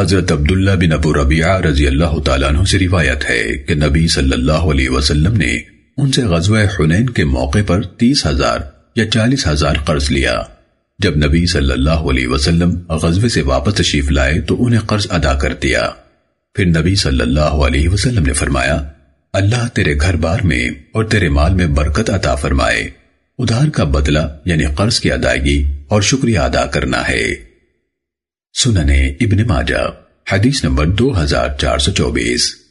حضرت عبداللہ بن ابو ربیعہ رضی اللہ تعالیٰ عنہ سے روایت ہے کہ نبی صلی اللہ علیہ وسلم نے ان سے غزوہ حنین کے موقع پر تیس ہزار یا چالیس ہزار قرض لیا۔ جب نبی صلی اللہ علیہ وسلم غزوے سے واپس تشریف لائے تو انہیں قرض ادا کر دیا۔ پھر نبی صلی اللہ علیہ وسلم نے فرمایا، اللہ تیرے گھر بار میں اور تیرے مال میں برکت عطا فرمائے۔ ادھار کا بدلہ یعنی قرض کی ادائیگی اور شکریہ ادا کرنا ہے۔ سننے ابن ماجہ حدیث نمبر دو ہزار چار سو چوبیس۔